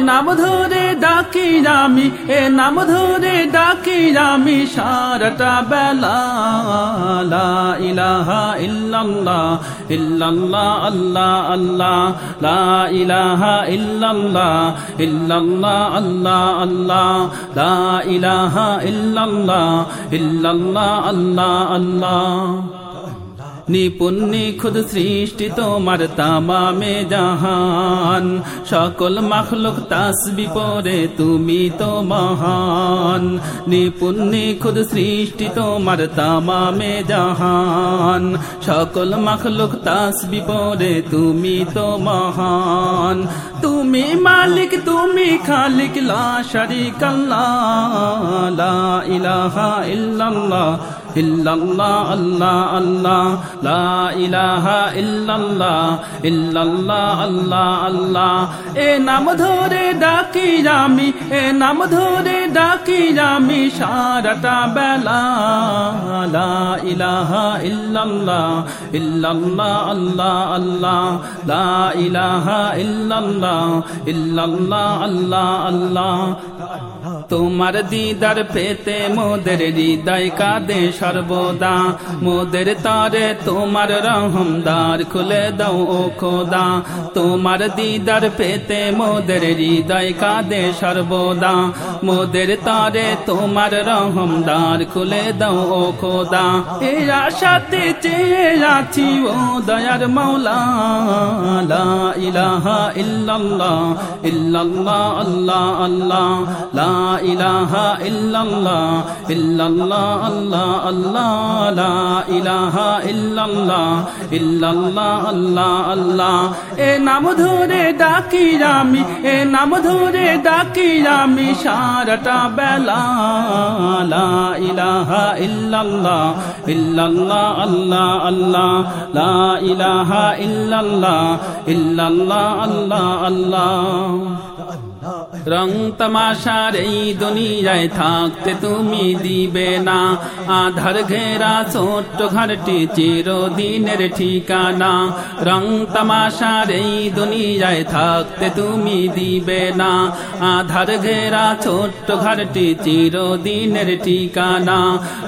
নাম ধরে ডাকি আমি এ নাম ধরে ডাকি আমি সারাটা বেলা। ইলাহা ইল্লাল্লাহ। ইল্লাল্লাহ আল্লাহ আল্লাহ লা ইলাহা ইল্লাল্লাহ ইল্লাল্লাহ আল্লাহ আল্লাহ। নিপুণ্যি খুদ সৃষ্টি তোমার তামামে জাহান। সকল মখলুক তাসবি পরে তুমি তো মহান। নিপুণ্যি খুদ সৃষ্টি তোমার তামামে জাহান। সকল মখলুক তাসবি পরে তুমি তো মহান। তুমি মালিক, তুমি খালিক, লা শারিক আল্লাহ লা ইলাহা ইল্লাল্লাহ। ইল্লাল্লাহ, আল্লাহ আল্লাহ, লা ইলাহা ইল্লাল্লাহ ইল্লাল্লাহ, আল্লাহ আল্লাহ। এ নাম ধরে ডাকি আমি, এ নাম ধরে ডাকি আমি সারাটা বেলা লা ইলাহা ইল্লাল্লাহ ইল্লাল্লাহ আল্লাহ আল্লাহ লা ইলাহা ইল্লাল্লাহ ইল্লাল্লাহ আল্লাহ আল্লাহ তোমার দিদার পেতে মোদের হৃদয় কাঁদে সর্বদা। মোদের তারে তোমার রহমদার খুলে দাও ও খোদা। তোমার দিদার পেতে মোদের হৃদয় কাঁদে সর্বদা। মোদের তারে তোমার রহমদার খুলে দাও, ও খোদা। এ আশাতে চেয়ে আছি, ও দয়ার মৌলা লা ইলাহা ইল্লাল্লাহ ইল্লাল্লাহ, আল্লাহ আল্লাহ। লা ইলাহা ইল্লাল্লাহ ইল্লাল্লাহ, আল্লাহ আল্লাহ। লা ইলাহা ইল্লাল্লাহ ইল্লাল্লাহ, আল্লাহ আল্লাহ। এ নাম ধরে ডাকি আমি, এ নাম ধরে ডাকি আমি, সারাটা বেলা লা ইলাহা ইল্লাল্লাহ ইল্লাল্লাহ আল্লাহ আল্লাহ লা ইলাহা ইল্লাল্লাহ ইল্লাল্লাহ আল্লাহ আল্লাহ। রং তামাশার এই দুনিয়ায় থাকতে তুমি দিবে না। আধার ঘেরা ছোট্ট ঘরটি চিরদিনের ঠিকানা। রং তামাশার এই দুনিয়ায় থাকতে তুমি দিবে না। আধার ঘেরা ছোট্ট ঘরটি চিরদিনের ঠিকানা।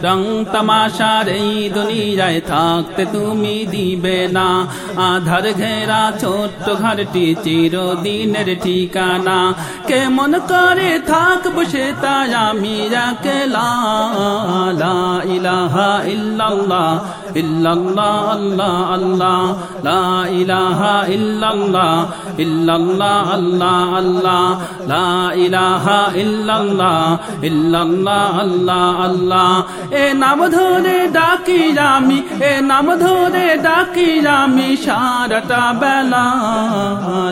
রং তামাশার এই দুনিয়ায় থাকতে তুমি দিবে না। আধার ঘেরা ছোট্ট ঘরটি চিরদিনের ঠিকানা। কেমন করে থাকব সে তাই আমি রাকে লা ইলাহা ইল্লাল্লাহ। ইল্লাল্লাহ, আল্লাহ আল্লাহ, লা ইলাহা ইল্লাল্লাহ ইল্লাল্লাহ, আল্লাহ আল্লাহ এ নাম ধরে ডাকি আমি, এ নাম ধরে ডাকি আমি, সারাটা বেলা,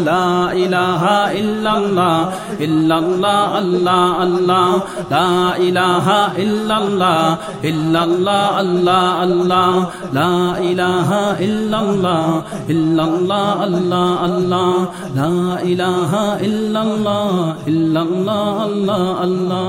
লা ইলাহা ইল্লাল্লাহ ইল্লাল্লাহ, আল্লাহ আল্লাহ, লা ইলাহা ইল্লাল্লাহ ইল্লাল্লাহ, আল্লাহ আল্লাহ। লা ইলাহা ইল্লাল্লাহ ইল্লাল্লাহ আল্লাহ আল্লাহ লা ইলাহা ইল্লাল্লাহ ইল্লাল্লাহ আল্লাহ আল্লাহ